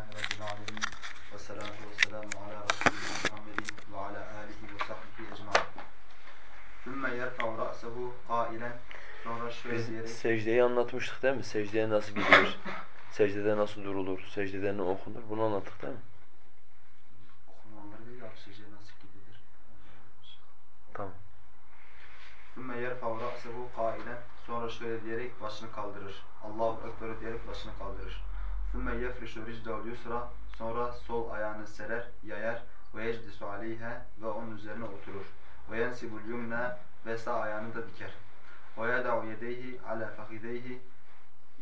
Elhamdülillahi Rabbil alemin. Ve salatu ve selamu ala Resulina Muhammedin ve ala alihi ve sahbihi ecma'in. Sümme yerfa'u ra'sehu qailen. Sonra şöyle Biz diyerek secdeyi anlatmıştık değil mi? Secdeye nasıl gidilir? Secdede nasıl durulur? Secdede ne okunur? Bunu anlattık değil mi? okumaları değil abi secdeye nasıl gidilir? Tamam. Sümme yerfa'u ra'sehu qailen. Sonra şöyle diyerek başını kaldırır. Allahu Ekber diyerek başını kaldırır. Sümme yefrişu ricdal yusra. Sonra sol ayağını serer, yayar. Yeclisu aleyha ve onun üzerine oturur. Yensibul yumna ve sağ ayağını da diker. Yeda'u yedeyhi ala fakideyhi.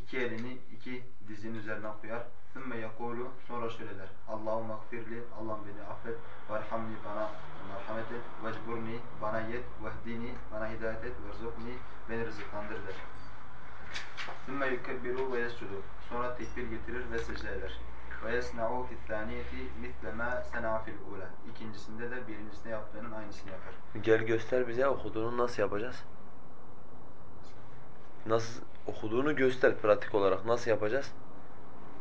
İki elini iki dizinin üzerine koyar. Sümme yekulu sonra şöyle der. Allahümme gfirli, Allah'ım beni affet. Verhamni bana merhamet et. Vecburni bana yet. Vehdini bana hidayet et. Verzukni beni rızıklandır der. Yukebbiru ve yescudu. Sonra tekbir getirir ve secde eder. Yesna'u fi'th-thaniyeti misle ma sena'a fil ula. İkincisinde de birincisinde yaptığının aynısını yapar. Gel göster bize okuduğunu nasıl yapacağız? Nasıl okuduğunu göster pratik olarak. Nasıl yapacağız?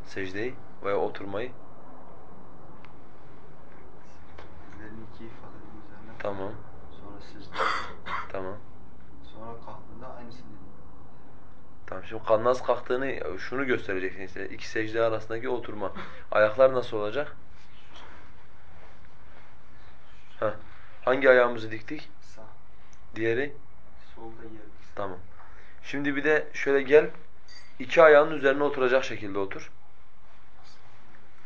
Secdeyi veya oturmayı. Tamam. Sonra secde Tamam. Sonra kalktığında aynısını Tamam şimdi kan nasıl kalktığını şunu göstereceksin işte. İki secde arasındaki oturma. Ayaklar nasıl olacak? Heh. Hangi ayağımızı diktik? sağ, Diğeri? solda yer. Tamam. Şimdi bir de şöyle gel. İki ayağının üzerine oturacak şekilde otur.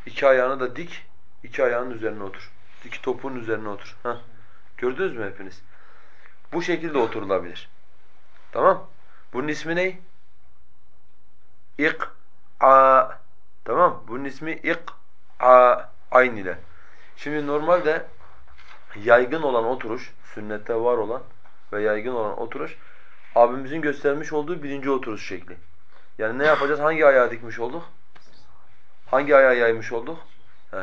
İki ayağını da dik. iki ayağının üzerine otur. İki topuğun üzerine otur. Heh. Gördünüz mü hepiniz? Bu şekilde oturulabilir. Tamam? Bunun ismi ne? İk'a. Tamam? Bunun ismi ik'a. Aynı ile. Şimdi normalde yaygın olan oturuş, sünnette var olan ve yaygın olan oturuş abimizin göstermiş olduğu birinci oturuş şekli. Yani ne yapacağız? Hangi ayağı dikmiş olduk? Hangi ayağı yaymış olduk? He.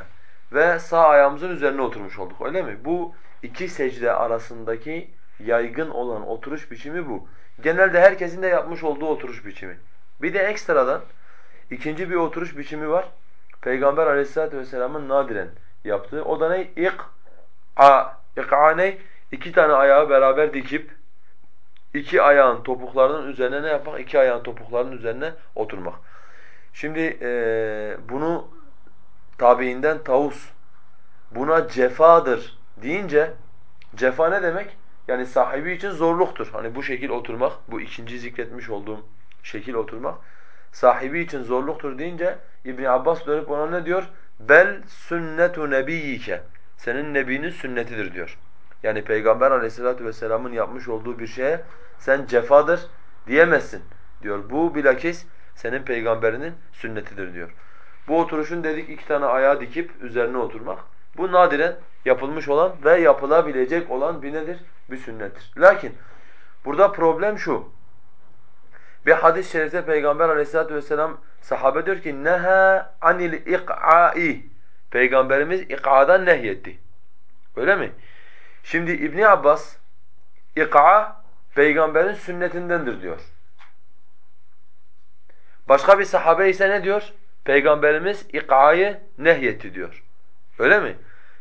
Ve sağ ayağımızın üzerine oturmuş olduk. Öyle mi? Bu iki secde arasındaki yaygın olan oturuş biçimi bu. Genelde herkesin de yapmış olduğu oturuş biçimi. Bir de ekstradan ikinci bir oturuş biçimi var. Peygamber Aleyhisselatü vesselamın nadiren yaptığı. O da ne? İk'a. İk'a ne? İki tane ayağı beraber dikip iki ayağın topuklarının üzerine ne yapmak? İki ayağın topuklarının üzerine oturmak. Şimdi eee, bunu tabiinden Tavus buna cefadır deyince cefa ne demek? Yani sahibi için zorluktur. Hani bu şekil oturmak, bu ikinci zikretmiş olduğum şekil oturmak sahibi için zorluktur deyince İbn Abbas dönüp ona ne diyor? Bel sünnetu nebiyyike. Senin nebinin sünnetidir diyor. Yani Peygamber Aleyhisselatü vesselam'ın yapmış olduğu bir şeye sen cefadır diyemezsin diyor. Bu bilakis senin peygamberinin sünnetidir diyor. Bu oturuşun dedik iki tane ayağı dikip üzerine oturmak. Bu nadiren yapılmış olan ve yapılabilecek olan bir nedir? Bir sünnettir. Lakin burada problem şu. Bir hadis-i şerifte Peygamber Aleyhisselatü vesselam sahabe diyor ki neha anil ik'ai. Peygamberimiz ik'adan nehyetti. Öyle mi? Şimdi İbn Abbas ik'a peygamberin sünnetindendir diyor. Başka bir sahabe ise ne diyor? Peygamberimiz ik'ayı nehyetti diyor. Öyle mi?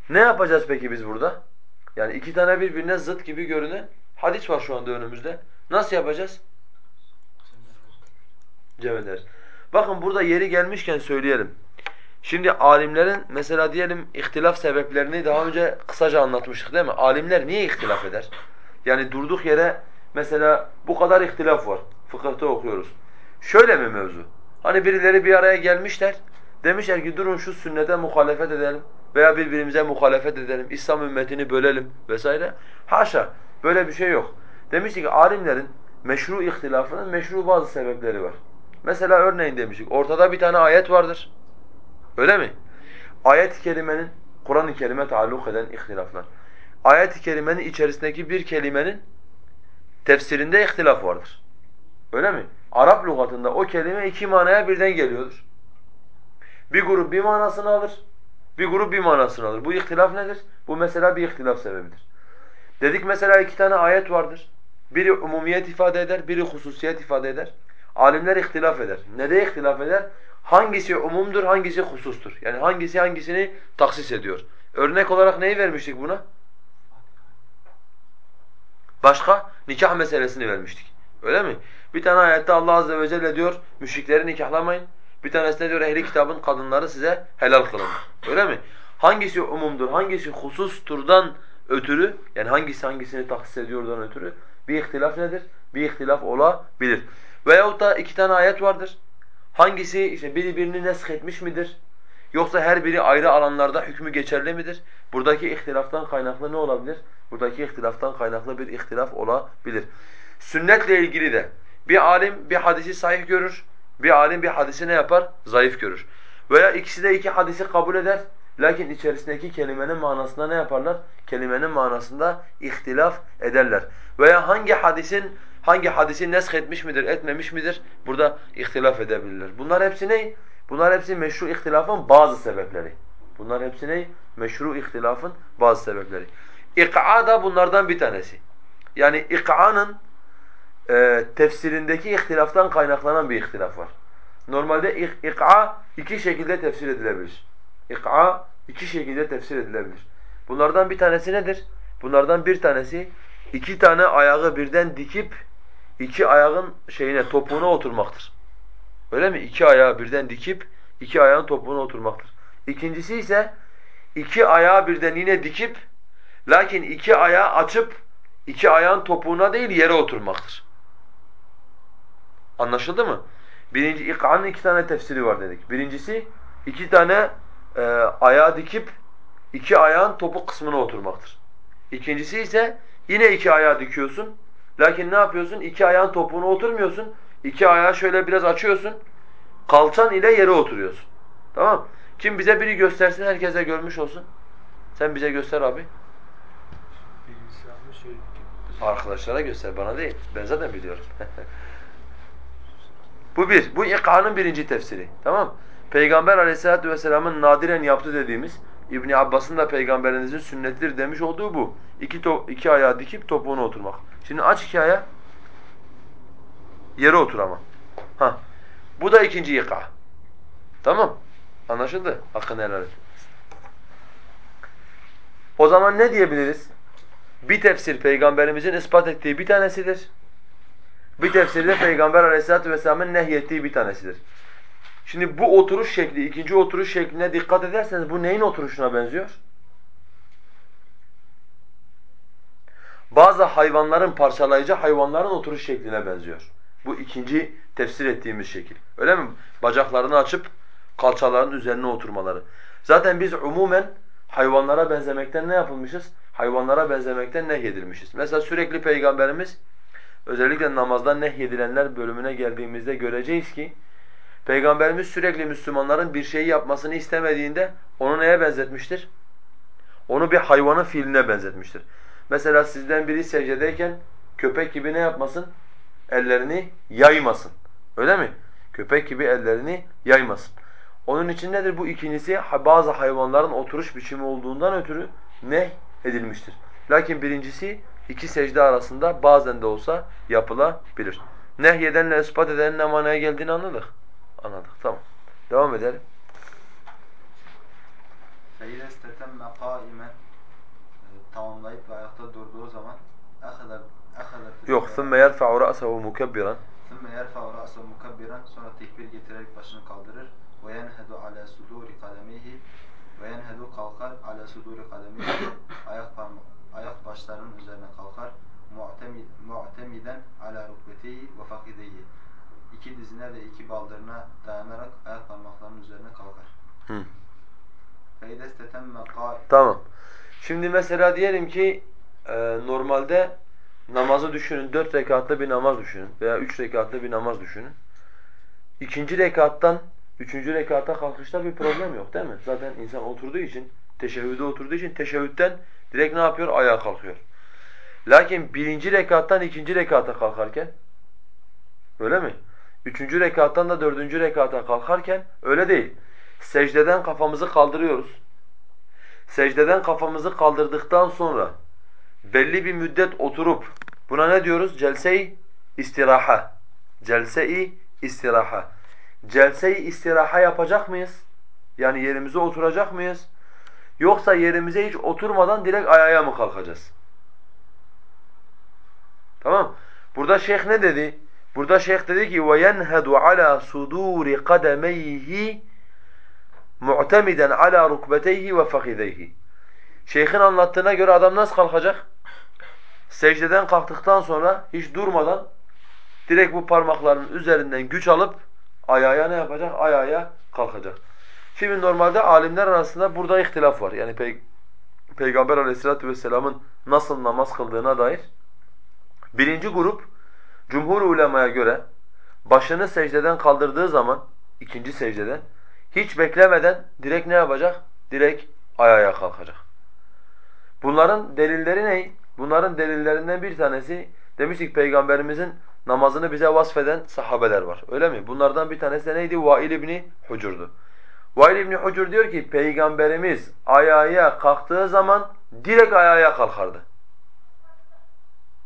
Ne yapacağız peki biz burada? Yani iki tane birbirine zıt gibi görünen hadis var şu anda önümüzde. Nasıl yapacağız? Cem ederiz. Bakın burada yeri gelmişken söyleyelim. Şimdi alimlerin mesela diyelim ihtilaf sebeplerini daha önce kısaca anlatmıştık değil mi? Alimler niye ihtilaf eder? Yani durduk yere mesela bu kadar ihtilaf var. Fıkıhta okuyoruz. Şöyle mi mevzu? Hani birileri bir araya gelmişler. Demişler ki durun şu sünnete muhalefet edelim veya birbirimize muhalefet edelim. İslam ümmetini bölelim vesaire. Haşa. Böyle bir şey yok. Demiştik ki alimlerin meşru ihtilafının meşru bazı sebepleri var. Mesela örneğin demiştik ortada bir tane ayet vardır. Öyle mi? Ayet-i kerimenin Kur'an-ı Kerim'e taalluk eden ihtilaflar. Ayet-i kerimenin içerisindeki bir kelimenin tefsirinde ihtilaf vardır. Öyle mi? Arap lügatında o kelime iki manaya birden geliyordur. Bir grup bir manasını alır, bir grup bir manasını alır. Bu ihtilaf nedir? Bu mesela bir ihtilaf sebebidir. Dedik mesela iki tane ayet vardır. Biri umumiyet ifade eder, biri hususiyet ifade eder. Alimler ihtilaf eder. Nereye ihtilaf eder? hangisi umumdur, hangisi husustur? Yani hangisi hangisini taksis ediyor? Örnek olarak neyi vermiştik buna? Başka? Nikah meselesini vermiştik. Öyle mi? Bir tane ayette Allah azze ve celle diyor, müşrikleri nikahlamayın. Bir tanesinde diyor ehli kitabın kadınları size helal kılın. Öyle mi? Hangisi umumdur, hangisi hususturdan ötürü, yani hangisi hangisini taksis ediyordan ötürü bir ihtilaf nedir? Bir ihtilaf olabilir. Veyahut da iki tane ayet vardır. Hangisi işte biri birini nesk etmiş midir? Yoksa her biri ayrı alanlarda hükmü geçerli midir? Buradaki ihtilaftan kaynaklı ne olabilir? Buradaki ihtilaftan kaynaklı bir ihtilaf olabilir. Sünnetle ilgili de bir alim bir hadisi sahih görür, bir alim bir hadisi ne yapar? Zayıf görür. Veya ikisi de iki hadisi kabul eder. Lakin içerisindeki kelimenin manasında ne yaparlar? Kelimenin manasında ihtilaf ederler. Veya hangi hadisin hangi hadisi nesk etmiş midir, etmemiş midir? Burada ihtilaf edebilirler. Bunlar hepsi ne? Bunlar hepsi meşru ihtilafın bazı sebepleri. Bunlar hepsi ne? Meşru ihtilafın bazı sebepleri. İk'a da bunlardan bir tanesi. Yani ik'anın e, tefsirindeki ihtilaftan kaynaklanan bir ihtilaf var. Normalde ik'a iki şekilde tefsir edilebilir. İk'a iki şekilde tefsir edilebilir. Bunlardan bir tanesi nedir? Bunlardan bir tanesi iki tane ayağı birden dikip iki ayağın şeyine topuğuna oturmaktır. Öyle mi? İki ayağı birden dikip iki ayağın topuğuna oturmaktır. İkincisi ise iki ayağı birden yine dikip lakin iki ayağı açıp iki ayağın topuğuna değil yere oturmaktır. Anlaşıldı mı? Birinci ik'anın iki tane tefsiri var dedik. Birincisi iki tane e, ayağı dikip iki ayağın topuk kısmına oturmaktır. İkincisi ise yine iki ayağı dikiyorsun. Lakin ne yapıyorsun? İki ayağın topuğuna oturmuyorsun. İki ayağı şöyle biraz açıyorsun. Kalçan ile yere oturuyorsun. Tamam Kim bize biri göstersin herkese görmüş olsun. Sen bize göster abi. Arkadaşlara göster bana değil. Ben zaten biliyorum. bu bir. Bu ik'anın birinci tefsiri. Tamam Peygamber aleyhissalatu vesselamın nadiren yaptı dediğimiz İbn Abbas'ın da peygamberinizin sünnettir demiş olduğu bu. İki, to iki ayağı dikip topuğuna oturmak. Şimdi aç iki. Yere otur ama. Ha. Bu da ikinci yıka. Tamam. Anlaşıldı? Hakkını helal et. O zaman ne diyebiliriz? Bir tefsir peygamberimizin ispat ettiği bir tanesidir. Bir tefsir de peygamber aleyhissalatu vesselamın nehyettiği bir tanesidir. Şimdi bu oturuş şekli, ikinci oturuş şekline dikkat ederseniz bu neyin oturuşuna benziyor? Bazı hayvanların parçalayıcı hayvanların oturuş şekline benziyor. Bu ikinci tefsir ettiğimiz şekil. Öyle mi? Bacaklarını açıp kalçaların üzerine oturmaları. Zaten biz umumen hayvanlara benzemekten ne yapılmışız? Hayvanlara benzemekten nehyedilmişiz. Mesela sürekli Peygamberimiz özellikle namazdan nehyedilenler bölümüne geldiğimizde göreceğiz ki Peygamberimiz sürekli Müslümanların bir şeyi yapmasını istemediğinde onu neye benzetmiştir? Onu bir hayvanın fiiline benzetmiştir. Mesela sizden biri secdedeyken köpek gibi ne yapmasın? Ellerini yaymasın. Öyle mi? Köpek gibi ellerini yaymasın. Onun için nedir? Bu ikincisi bazı hayvanların oturuş biçimi olduğundan ötürü ne edilmiştir. Lakin birincisi iki secde arasında bazen de olsa yapılabilir. Nehyedenle ispat edenin ne manaya geldiğini anladık. Anladık. Tamam. Devam edelim. فَاِذَا اسْتَتَمَّ قَائِمًا tamamlayıp ve ayakta durduğu zaman اَخَذَ Yok. ثُمَّ يَرْفَعُ رَأْسَهُ مُكَبِّرًا ثُمَّ يَرْفَعُ رَأْسَهُ مُكَبِّرًا Sonra tekbir getirerek başını kaldırır. وَيَنْهَدُ عَلَى سُدُورِ قَدَمِهِ وَيَنْهَدُ kalkar عَلَى سُدُورِ قَدَمِهِ ayak, ayak Tamam. Şimdi mesela diyelim ki e, normalde namazı düşünün, dört rekatlı bir namaz düşünün veya üç rekatlı bir namaz düşünün. İkinci rekattan üçüncü rekata kalkışta bir problem yok değil mi? Zaten insan oturduğu için, teşehhüde oturduğu için teşehhütten direkt ne yapıyor? Ayağa kalkıyor. Lakin birinci rekattan ikinci rekata kalkarken öyle mi? Üçüncü rekattan da dördüncü rekata kalkarken öyle değil. Secdeden kafamızı kaldırıyoruz Secdeden kafamızı kaldırdıktan sonra belli bir müddet oturup buna ne diyoruz? Celse-i istiraha. Celse-i istiraha. celseyi istiraha yapacak mıyız? Yani yerimize oturacak mıyız? Yoksa yerimize hiç oturmadan direkt ayağa mı kalkacağız? Tamam. Burada şeyh ne dedi? Burada şeyh dedi ki وَيَنْهَدُ عَلَى صُدُورِ قَدَمَيْهِ mu'temiden ala rukbeteyhi ve fakideyhi. Şeyhin anlattığına göre adam nasıl kalkacak? Secdeden kalktıktan sonra hiç durmadan direkt bu parmaklarının üzerinden güç alıp ayağa ne yapacak? Ayağa kalkacak. Şimdi normalde alimler arasında burada ihtilaf var. Yani pey Peygamber aleyhissalatu vesselamın nasıl namaz kıldığına dair. Birinci grup, cumhur ulemaya göre başını secdeden kaldırdığı zaman, ikinci secdeden, hiç beklemeden direkt ne yapacak? Direkt ayağa kalkacak. Bunların delilleri ne? Bunların delillerinden bir tanesi, demiştik Peygamberimizin namazını bize vasfeden sahabeler var. Öyle mi? Bunlardan bir tanesi neydi? Vail İbni Hucur'du. Vail İbni Hucur diyor ki, Peygamberimiz ayağa kalktığı zaman direkt ayağa kalkardı.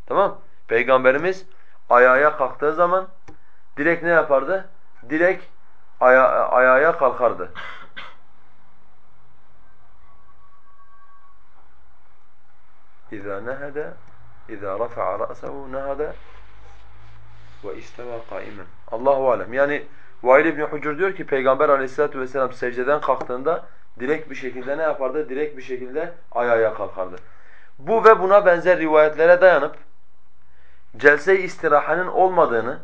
Tamam Peygamberimiz ayağa kalktığı zaman direkt ne yapardı? Direkt aya ayağa kalkardı. Nehede, iza rafa'a ra'sehu nehede ve isteva kaimen. Allahu alem. Yani Vail İbn Hucur diyor ki Peygamber Aleyhissalatu vesselam secdeden kalktığında direkt bir şekilde ne yapardı? Direkt bir şekilde ayağa kalkardı. Bu ve buna benzer rivayetlere dayanıp celse-i istirahanın olmadığını,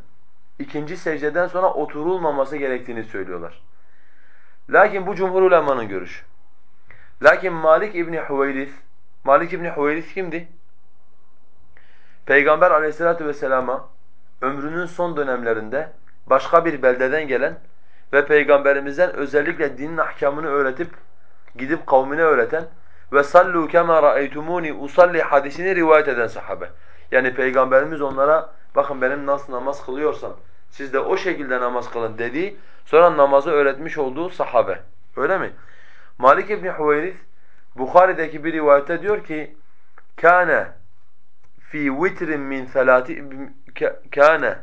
ikinci secdeden sonra oturulmaması gerektiğini söylüyorlar. Lakin bu cumhur ulemanın görüşü. Lakin Malik İbni Hüveyrith, Malik İbni Hüveyrith kimdi? Peygamber aleyhissalatu vesselama ömrünün son dönemlerinde başka bir beldeden gelen ve Peygamberimizden özellikle dinin ahkamını öğretip gidip kavmine öğreten ve sallu kema raeytumuni usalli hadisini rivayet eden sahabe. Yani Peygamberimiz onlara bakın benim nasıl namaz kılıyorsam siz de o şekilde namaz kılın dediği sonra namazı öğretmiş olduğu sahabe. Öyle mi? Malik İbni Hüveyrith Bukhari'deki bir rivayette diyor ki kâne fi vitrin min salati kâne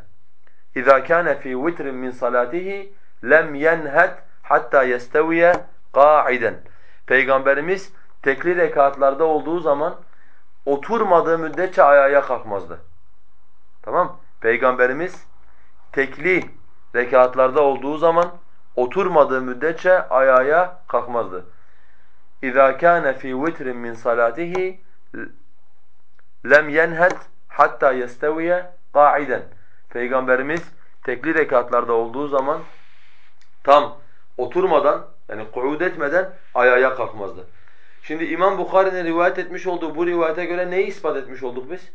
İza kâne fi vitrin min salatihi lem yenhet hatta yesteviye qa'iden. Peygamberimiz tekli rekatlarda olduğu zaman oturmadığı müddetçe ayağa kalkmazdı. Tamam? Peygamberimiz tekli rekatlarda olduğu zaman oturmadığı müddetçe ayağa kalkmazdı. İza kana fi vitrin min salatihi lem yenhet hatta yesteviye qa'iden. Peygamberimiz tekli rekatlarda olduğu zaman tam oturmadan yani kuud etmeden ayağa kalkmazdı. Şimdi İmam Bukhari'nin rivayet etmiş olduğu bu rivayete göre neyi ispat etmiş olduk biz?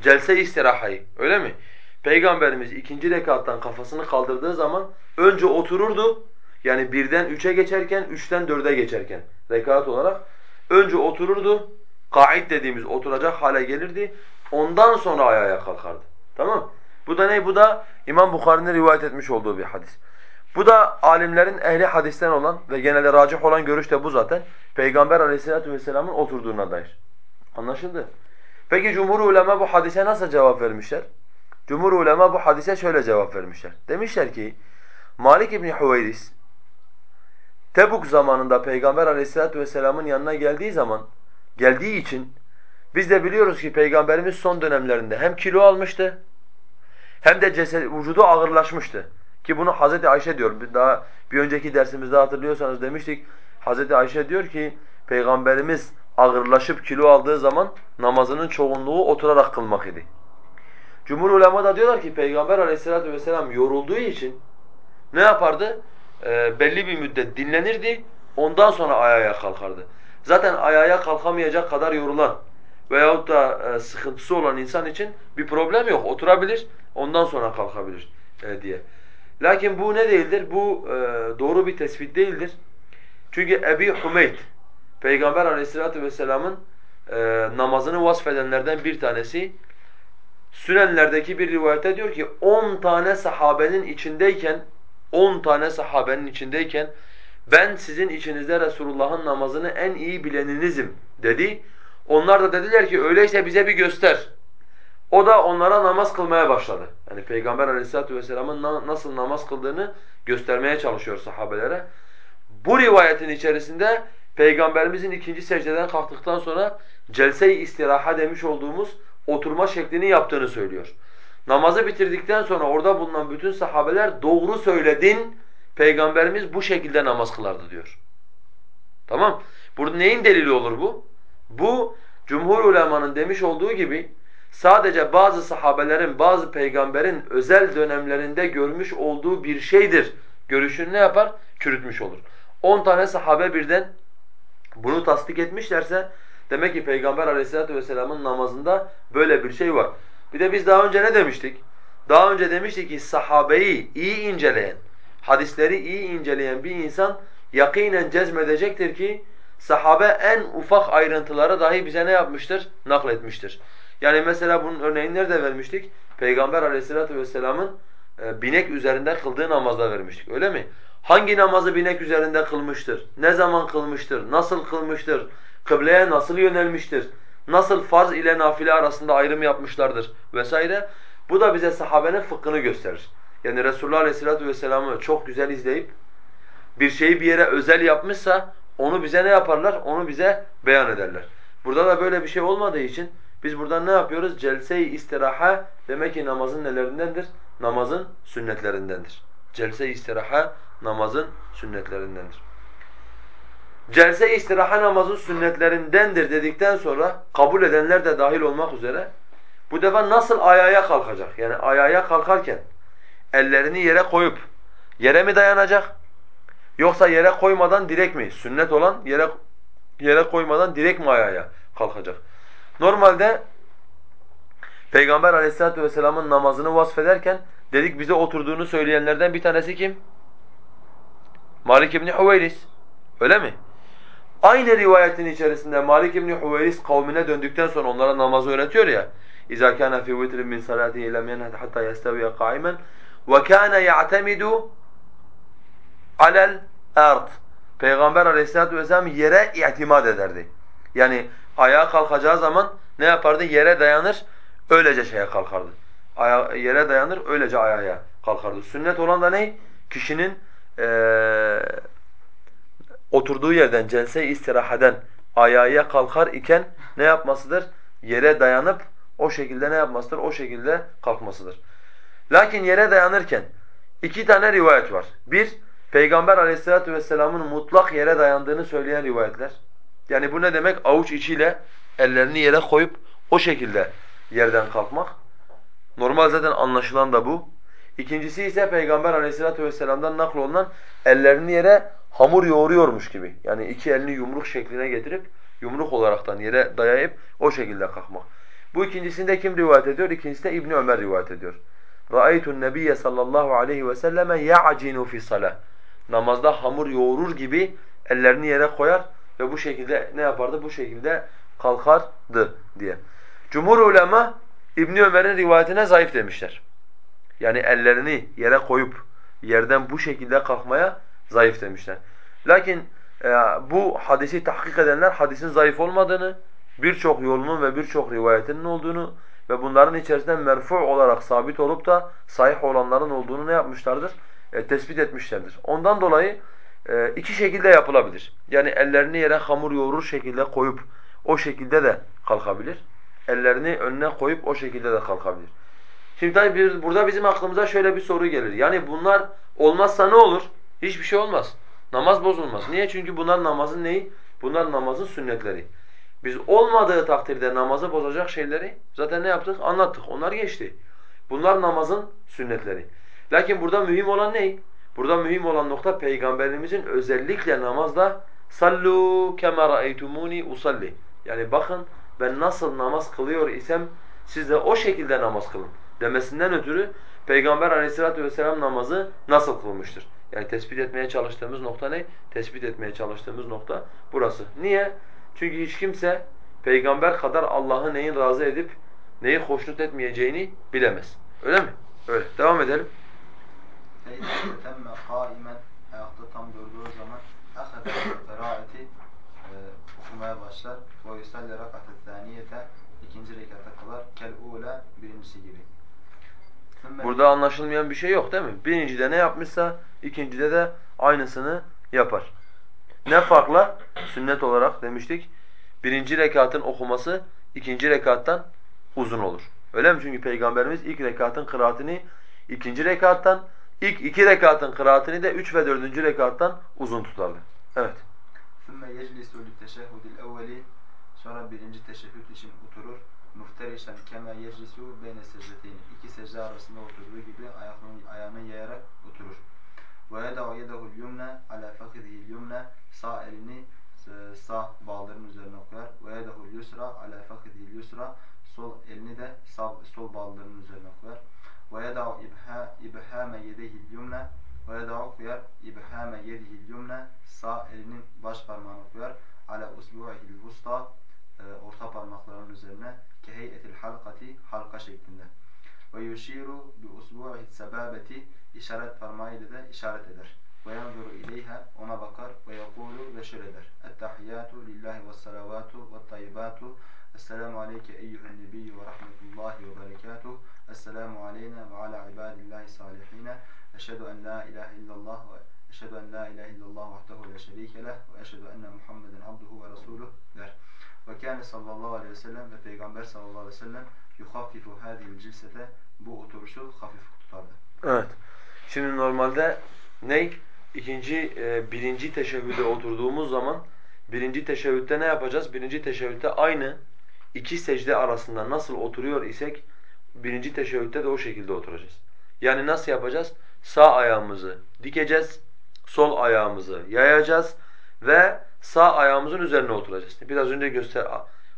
Celse istirahayı. Öyle mi? Peygamberimiz ikinci rekattan kafasını kaldırdığı zaman önce otururdu. Yani birden üçe geçerken, üçten dörde geçerken rekat olarak önce otururdu. Kaid dediğimiz oturacak hale gelirdi. Ondan sonra ayağa kalkardı. Tamam? Bu da ne? Bu da İmam Bukhari'nin rivayet etmiş olduğu bir hadis. Bu da alimlerin ehli hadisten olan ve genelde racih olan görüş de bu zaten. Peygamber aleyhissalatu vesselamın oturduğuna dair. Anlaşıldı? Peki cumhur ulema bu hadise nasıl cevap vermişler? Cumhur ulema bu hadise şöyle cevap vermişler. Demişler ki Malik İbni Hüveyris Tebuk zamanında Peygamber aleyhissalatu vesselamın yanına geldiği zaman geldiği için biz de biliyoruz ki Peygamberimiz son dönemlerinde hem kilo almıştı hem de ceset, vücudu ağırlaşmıştı. Ki bunu Hazreti Ayşe diyor. Daha bir önceki dersimizde hatırlıyorsanız demiştik. Hazreti Ayşe diyor ki Peygamberimiz ağırlaşıp kilo aldığı zaman namazının çoğunluğu oturarak kılmak idi. Cumhur ulema da diyorlar ki Peygamber aleyhissalatu vesselam yorulduğu için ne yapardı? Ee, belli bir müddet dinlenirdi, ondan sonra ayağa kalkardı. Zaten ayağa kalkamayacak kadar yorulan veyahut da e, sıkıntısı olan insan için bir problem yok. Oturabilir, ondan sonra kalkabilir e, diye. Lakin bu ne değildir? Bu e, doğru bir tespit değildir. Çünkü Ebi Hümeyd, Peygamber aleyhissalatu vesselamın e, namazını vasfedenlerden bir tanesi, Sünenlerdeki bir rivayette diyor ki 10 tane sahabenin içindeyken 10 tane sahabenin içindeyken ben sizin içinizde Resulullah'ın namazını en iyi bileninizim dedi. Onlar da dediler ki öyleyse bize bir göster. O da onlara namaz kılmaya başladı. Yani Peygamber aleyhissalatu vesselamın na nasıl namaz kıldığını göstermeye çalışıyor sahabelere. Bu rivayetin içerisinde Peygamberimizin ikinci secdeden kalktıktan sonra celse-i istiraha demiş olduğumuz oturma şeklini yaptığını söylüyor. Namazı bitirdikten sonra orada bulunan bütün sahabeler doğru söyledin, Peygamberimiz bu şekilde namaz kılardı diyor. Tamam? Burada neyin delili olur bu? Bu cumhur ulemanın demiş olduğu gibi sadece bazı sahabelerin, bazı peygamberin özel dönemlerinde görmüş olduğu bir şeydir. Görüşünü ne yapar? Çürütmüş olur. 10 tane sahabe birden bunu tasdik etmişlerse demek ki Peygamber aleyhissalatu vesselamın namazında böyle bir şey var. Bir de biz daha önce ne demiştik? Daha önce demiştik ki sahabeyi iyi inceleyen, hadisleri iyi inceleyen bir insan yakinen cezmedecektir ki sahabe en ufak ayrıntıları dahi bize ne yapmıştır? Nakletmiştir. Yani mesela bunun örneğini nerede vermiştik? Peygamber aleyhissalatu vesselamın e, binek üzerinde kıldığı namazda vermiştik öyle mi? Hangi namazı binek üzerinde kılmıştır? Ne zaman kılmıştır? Nasıl kılmıştır? Kıbleye nasıl yönelmiştir? Nasıl farz ile nafile arasında ayrım yapmışlardır vesaire. Bu da bize sahabenin fıkhını gösterir. Yani Resulullah Aleyhisselatü Vesselam'ı çok güzel izleyip bir şeyi bir yere özel yapmışsa onu bize ne yaparlar? Onu bize beyan ederler. Burada da böyle bir şey olmadığı için biz buradan ne yapıyoruz? Celse-i istiraha demek ki namazın nelerindendir? Namazın sünnetlerindendir. Celse-i istiraha namazın sünnetlerindendir. Celse-i istiraha namazın sünnetlerindendir dedikten sonra kabul edenler de dahil olmak üzere bu defa nasıl ayağa kalkacak? Yani ayağa kalkarken ellerini yere koyup yere mi dayanacak? Yoksa yere koymadan direkt mi? Sünnet olan yere yere koymadan direkt mi ayağa kalkacak? Normalde Peygamber Aleyhisselatü vesselamın namazını vasfederken dedik bize oturduğunu söyleyenlerden bir tanesi kim? Malik İbni Huveyris. Öyle mi? Aynı rivayetin içerisinde Malik İbni Huveyris kavmine döndükten sonra onlara namazı öğretiyor ya. اِذَا كَانَ فِي وِتْرٍ مِنْ صَلَاتِهِ لَمْ يَنْهَدْ حَتَّى يَسْتَوِيَ قَائِمًا وَكَانَ يَعْتَمِدُ عَلَى الْاَرْضِ Peygamber aleyhissalatu vesselam yere itimat ederdi. Yani ayağa kalkacağı zaman ne yapardı? Yere dayanır, öylece şeye kalkardı. Aya yere dayanır, öylece ayağa kalkardı. Sünnet olan da ne? Kişinin ee, oturduğu yerden celse istirahaden ayağa kalkar iken ne yapmasıdır? Yere dayanıp o şekilde ne yapmasıdır? O şekilde kalkmasıdır. Lakin yere dayanırken iki tane rivayet var. Bir, Peygamber aleyhissalatu vesselamın mutlak yere dayandığını söyleyen rivayetler. Yani bu ne demek? Avuç içiyle ellerini yere koyup o şekilde yerden kalkmak. Normal zaten anlaşılan da bu. İkincisi ise Peygamber aleyhissalatu vesselam'dan naklolunan ellerini yere hamur yoğuruyormuş gibi. Yani iki elini yumruk şekline getirip yumruk olaraktan yere dayayıp o şekilde kalkmak. Bu ikincisini de kim rivayet ediyor? İkincisi de İbn Ömer rivayet ediyor. Ra'aytu'n Nebiyye sallallahu aleyhi ve selleme ya'cinu fi salah. Namazda hamur yoğurur gibi ellerini yere koyar ve bu şekilde ne yapardı? Bu şekilde kalkardı diye. Cumhur ulema İbn Ömer'in rivayetine zayıf demişler. Yani ellerini yere koyup yerden bu şekilde kalkmaya zayıf demişler. Lakin e, bu hadisi tahkik edenler hadisin zayıf olmadığını, birçok yolunun ve birçok rivayetinin olduğunu ve bunların içerisinde merfu olarak sabit olup da sahih olanların olduğunu ne yapmışlardır? E, tespit etmişlerdir. Ondan dolayı e, iki şekilde yapılabilir. Yani ellerini yere hamur yoğurur şekilde koyup o şekilde de kalkabilir. Ellerini önüne koyup o şekilde de kalkabilir. Şimdi bir, burada bizim aklımıza şöyle bir soru gelir. Yani bunlar olmazsa ne olur? Hiçbir şey olmaz. Namaz bozulmaz. Niye? Çünkü bunlar namazın neyi? Bunlar namazın sünnetleri. Biz olmadığı takdirde namazı bozacak şeyleri zaten ne yaptık? Anlattık. Onlar geçti. Bunlar namazın sünnetleri. Lakin burada mühim olan ne? Burada mühim olan nokta Peygamberimizin özellikle namazda sallu kema ra'eytumuni usalli. Yani bakın ben nasıl namaz kılıyor isem siz de o şekilde namaz kılın demesinden ötürü Peygamber aleyhissalatu vesselam namazı nasıl kılmıştır? Yani tespit etmeye çalıştığımız nokta ne? Tespit etmeye çalıştığımız nokta burası. Niye? Çünkü hiç kimse peygamber kadar Allah'ı neyin razı edip neyi hoşnut etmeyeceğini bilemez. Öyle mi? Öyle. Devam edelim. ayakta tam durduğu zaman ahade feraati e, okumaya başlar. Ve yusalli rak'ate zaniyete ikinci rekatta kılar. Kel ula Burada anlaşılmayan bir şey yok değil mi? Birincide ne yapmışsa ikincide de aynısını yapar. Ne farkla? Sünnet olarak demiştik. Birinci rekatın okuması ikinci rekattan uzun olur. Öyle mi? Çünkü Peygamberimiz ilk rekatın kıraatini ikinci rekattan, ilk iki rekatın kıraatini de üç ve dördüncü rekattan uzun tutardı. Evet. ثُمَّ يَجْلِسُ لِلْتَشَهُدِ الْاَوَّلِ Sonra birinci teşehhüd için oturur. muhtereşen kema yeclisu beyne secdeteyni. İki secde arasında oturduğu gibi ayaklarını, ayağını yayarak oturur. Ve yeda'u yedahul yumna ala fakidhil yumna sağ elini e, sağ baldırın üzerine koyar. Ve yedahul yusra ala fakidhil yusra sol elini de sağ, sol baldırın üzerine koyar. Ve yeda'u ibha ibhame yedehil yumna ve yeda'u koyar ibhame yedihil yumna sağ elinin baş parmağını koyar. Ala usbu'ihil vusta Orta parmakların üzerine keheyetil halkati halka şeklinde. Ve yushiru bi usbu'ihi sebabeti işaret parmağıyla da işaret eder. Ve yanzuru ileyha ona bakar ve yekulu ve şöyle der. Ettehiyyatu lillahi ve salavatu ve tayyibatu Esselamu aleyke eyyühen nebiyyü ve rahmetullahi ve berekatuh. Esselamu aleyna ve ala ibadillahi salihine. Eşhedü en la ilahe illallah ve eşhedü en la ilahe illallah vahdehu la şerike leh ve eşhedü enne Muhammeden abduhu ve resuluh der. Ve kâne sallallahu aleyhi ve sellem ve Peygamber sallallahu aleyhi ve sellem yuhaffifu hâzihil cilsete bu oturuşu hafif tutardı. Evet. Şimdi normalde ne? İkinci, e, birinci teşehhüde oturduğumuz zaman birinci teşehhütte ne yapacağız? Birinci teşehhütte aynı iki secde arasında nasıl oturuyor isek birinci teşehhütte de o şekilde oturacağız. Yani nasıl yapacağız? Sağ ayağımızı dikeceğiz, sol ayağımızı yayacağız ve sağ ayağımızın üzerine oturacağız. Biraz önce göster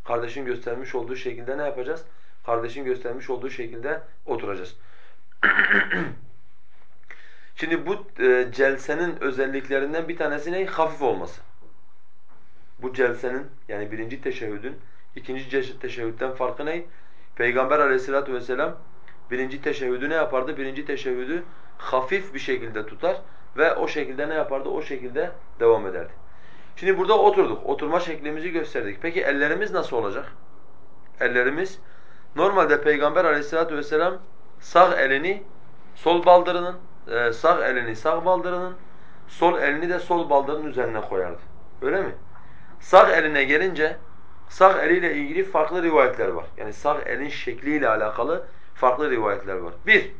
kardeşin göstermiş olduğu şekilde ne yapacağız? Kardeşin göstermiş olduğu şekilde oturacağız. Şimdi bu e, celsenin özelliklerinden bir tanesi ne? Hafif olması. Bu celsenin yani birinci teşehhüdün ikinci teşehhütten farkı ne? Peygamber aleyhissalatu vesselam birinci teşehhüdü ne yapardı? Birinci teşehhüdü hafif bir şekilde tutar ve o şekilde ne yapardı? O şekilde devam ederdi. Şimdi burada oturduk. Oturma şeklimizi gösterdik. Peki ellerimiz nasıl olacak? Ellerimiz normalde Peygamber aleyhissalatu vesselam sağ elini sol baldırının, e, sağ elini sağ baldırının, sol elini de sol baldırının üzerine koyardı. Öyle mi? Sağ eline gelince sağ eliyle ilgili farklı rivayetler var. Yani sağ elin şekliyle alakalı farklı rivayetler var. Bir,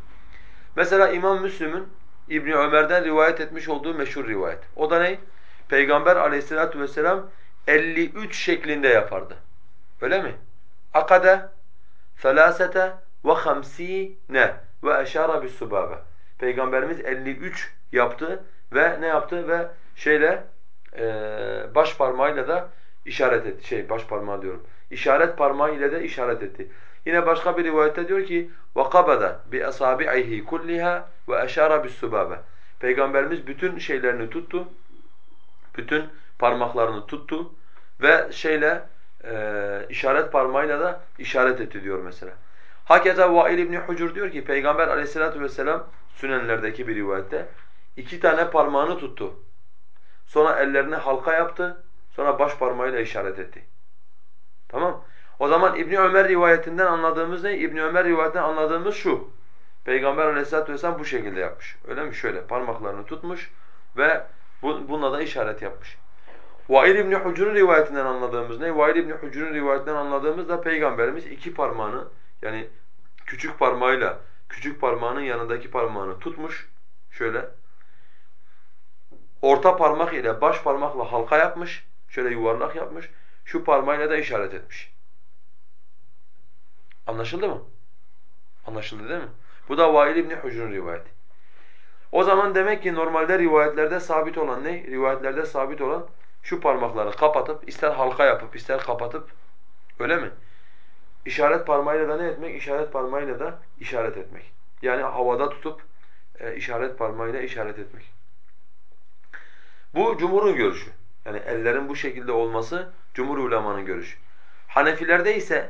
mesela İmam Müslim'in İbn Ömer'den rivayet etmiş olduğu meşhur rivayet. O da ne? Peygamber aleyhissalatu vesselam 53 şeklinde yapardı. Öyle mi? Akade, felasete ve hamsine ve eşara bis subabe. Peygamberimiz 53 yaptı ve ne yaptı ve şeyle e, baş parmağıyla da işaret etti. Şey baş parmağı diyorum. İşaret parmağı ile de işaret etti. Yine başka bir rivayette diyor ki وَقَبَدَ بِأَصَابِعِهِ كُلِّهَا وَاَشَارَ بِالسُّبَابَ Peygamberimiz bütün şeylerini tuttu, bütün parmaklarını tuttu ve şeyle e, işaret parmağıyla da işaret etti diyor mesela. Hakeza Vail İbni Hucur diyor ki Peygamber aleyhissalatu vesselam sünenlerdeki bir rivayette iki tane parmağını tuttu. Sonra ellerini halka yaptı. Sonra baş parmağıyla işaret etti. Tamam O zaman İbni Ömer rivayetinden anladığımız ne? İbni Ömer rivayetinden anladığımız şu. Peygamber aleyhissalatu vesselam bu şekilde yapmış. Öyle mi? Şöyle parmaklarını tutmuş ve bununla da işaret yapmış. Vail İbni Hucur'un rivayetinden anladığımız ne? Vail İbni Hucur'un rivayetinden anladığımız da Peygamberimiz iki parmağını yani küçük parmağıyla küçük parmağının yanındaki parmağını tutmuş şöyle. Orta parmak ile baş parmakla halka yapmış. Şöyle yuvarlak yapmış. Şu parmağıyla da işaret etmiş. Anlaşıldı mı? Anlaşıldı değil mi? Bu da Vail İbni Hucur'un rivayeti. O zaman demek ki normalde rivayetlerde sabit olan ne? Rivayetlerde sabit olan şu parmakları kapatıp, ister halka yapıp, ister kapatıp, öyle mi? İşaret parmağıyla da ne etmek? İşaret parmağıyla da işaret etmek. Yani havada tutup e, işaret parmağıyla işaret etmek. Bu cumhurun görüşü. Yani ellerin bu şekilde olması cumhur ulemanın görüşü. Hanefilerde ise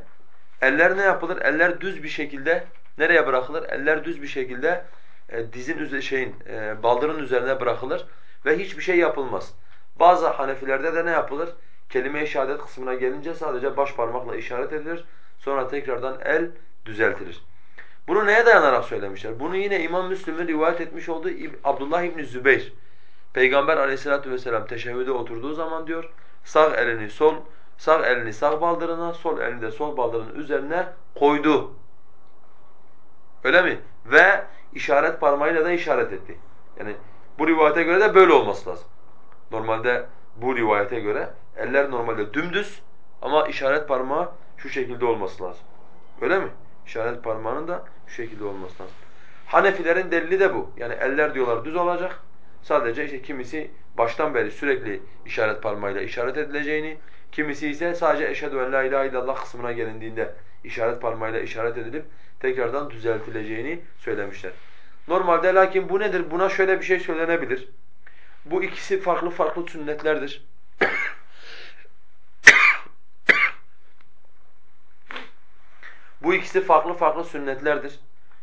eller ne yapılır? Eller düz bir şekilde nereye bırakılır? Eller düz bir şekilde e, dizin üzeri şeyin e, baldırın üzerine bırakılır ve hiçbir şey yapılmaz. Bazı Hanefilerde de ne yapılır? Kelime-i şehadet kısmına gelince sadece baş parmakla işaret edilir. Sonra tekrardan el düzeltilir. Bunu neye dayanarak söylemişler? Bunu yine İmam Müslim'in rivayet etmiş olduğu Abdullah İbni Zübeyr. Peygamber aleyhissalatu vesselam teşehhüde oturduğu zaman diyor, sağ elini sol, sağ elini sağ baldırına, sol elini de sol baldırının üzerine koydu. Öyle mi? Ve işaret parmağıyla da işaret etti. Yani bu rivayete göre de böyle olması lazım. Normalde bu rivayete göre eller normalde dümdüz ama işaret parmağı şu şekilde olması lazım. Öyle mi? İşaret parmağının da şu şekilde olması lazım. Hanefilerin delili de bu. Yani eller diyorlar düz olacak. Sadece işte kimisi baştan beri sürekli işaret parmağıyla işaret edileceğini, kimisi ise sadece eşhedü en la ilahe illallah kısmına gelindiğinde işaret parmağıyla işaret edilip tekrardan düzeltileceğini söylemişler. Normalde lakin bu nedir? Buna şöyle bir şey söylenebilir. Bu ikisi farklı farklı sünnetlerdir. bu ikisi farklı farklı sünnetlerdir.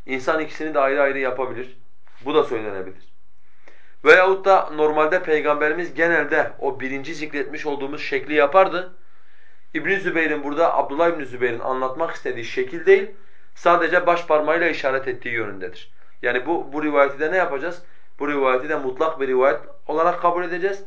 İnsan ikisini de ayrı ayrı yapabilir. Bu da söylenebilir. Veyahut da normalde Peygamberimiz genelde o birinci zikretmiş olduğumuz şekli yapardı. İbn Zübeyr'in burada Abdullah İbn Zübeyr'in anlatmak istediği şekil değil, sadece baş parmağıyla işaret ettiği yönündedir. Yani bu bu rivayeti de ne yapacağız? Bu rivayeti de mutlak bir rivayet olarak kabul edeceğiz.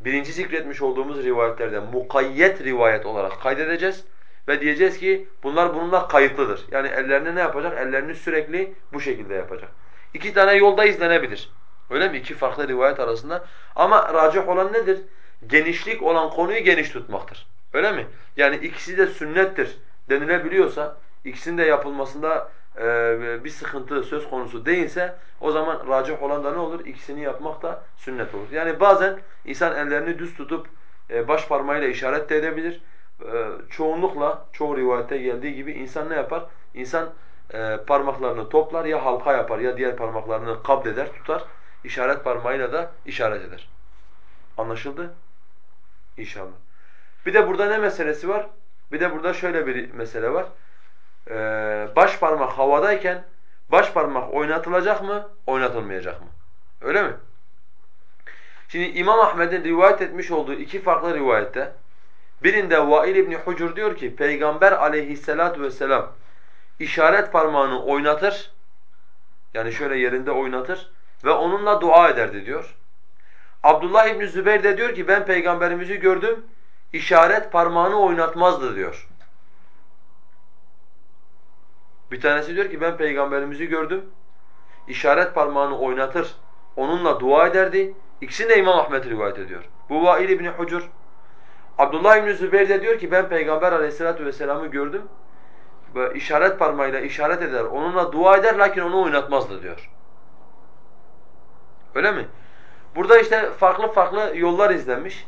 Birinci zikretmiş olduğumuz rivayetlerde mukayyet rivayet olarak kaydedeceğiz ve diyeceğiz ki bunlar bununla kayıtlıdır. Yani ellerini ne yapacak? Ellerini sürekli bu şekilde yapacak. İki tane yolda izlenebilir. Öyle mi? İki farklı rivayet arasında. Ama racih olan nedir? Genişlik olan konuyu geniş tutmaktır. Öyle mi? Yani ikisi de sünnettir denilebiliyorsa, ikisinin de yapılmasında e, bir sıkıntı söz konusu değilse o zaman racih olan da ne olur? İkisini yapmak da sünnet olur. Yani bazen insan ellerini düz tutup e, baş parmağıyla işaret de edebilir. E, çoğunlukla, çoğu rivayette geldiği gibi insan ne yapar? İnsan parmaklarını toplar ya halka yapar ya diğer parmaklarını kabdeder, tutar. İşaret parmağıyla da işaret eder. Anlaşıldı? İnşallah. Bir de burada ne meselesi var? Bir de burada şöyle bir mesele var. Ee, baş parmak havadayken baş parmak oynatılacak mı, oynatılmayacak mı? Öyle mi? Şimdi İmam Ahmed'in rivayet etmiş olduğu iki farklı rivayette birinde Vail İbni Hucur diyor ki Peygamber aleyhissalatu vesselam işaret parmağını oynatır yani şöyle yerinde oynatır ve onunla dua ederdi diyor. Abdullah İbni Zübeyir de diyor ki ben peygamberimizi gördüm işaret parmağını oynatmazdı diyor. Bir tanesi diyor ki ben peygamberimizi gördüm. İşaret parmağını oynatır. Onunla dua ederdi. İkisini de İmam Ahmed rivayet ediyor. Bu Vail İbni Hucur. Abdullah İbni Zübeyir de diyor ki ben peygamber aleyhissalatu vesselam'ı gördüm. Ve işaret parmağıyla işaret eder. Onunla dua eder lakin onu oynatmazdı diyor. Öyle mi? Burada işte farklı farklı yollar izlenmiş.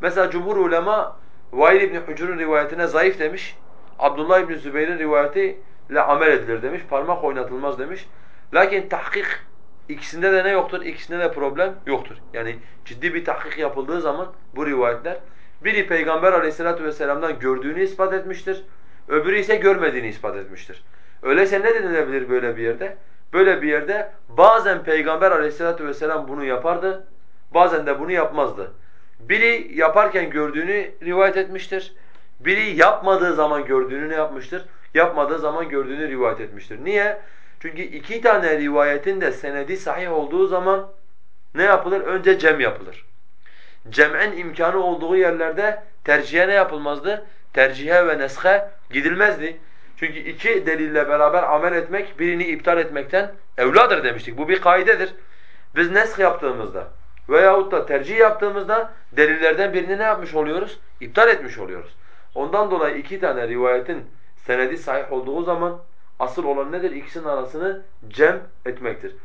Mesela cumhur ulema Vail İbni Hucur'un rivayetine zayıf demiş. Abdullah İbni Zübeyir'in rivayeti ile amel edilir demiş. Parmak oynatılmaz demiş. Lakin tahkik ikisinde de ne yoktur? İkisinde de problem yoktur. Yani ciddi bir tahkik yapıldığı zaman bu rivayetler biri Peygamber Aleyhisselatü vesselam'dan gördüğünü ispat etmiştir. Öbürü ise görmediğini ispat etmiştir. Öyleyse ne denilebilir böyle bir yerde? Böyle bir yerde bazen Peygamber Aleyhisselatü vesselam bunu yapardı, bazen de bunu yapmazdı. Biri yaparken gördüğünü rivayet etmiştir. Biri yapmadığı zaman gördüğünü ne yapmıştır? Yapmadığı zaman gördüğünü rivayet etmiştir. Niye? Çünkü iki tane rivayetin de senedi sahih olduğu zaman ne yapılır? Önce cem yapılır. Cem'in imkanı olduğu yerlerde tercihe ne yapılmazdı? Tercihe ve neshe gidilmezdi. Çünkü iki delille beraber amel etmek birini iptal etmekten evladır demiştik. Bu bir kaidedir. Biz nesk yaptığımızda veyahut da tercih yaptığımızda delillerden birini ne yapmış oluyoruz? İptal etmiş oluyoruz. Ondan dolayı iki tane rivayetin senedi sahih olduğu zaman asıl olan nedir? İkisinin arasını cem etmektir.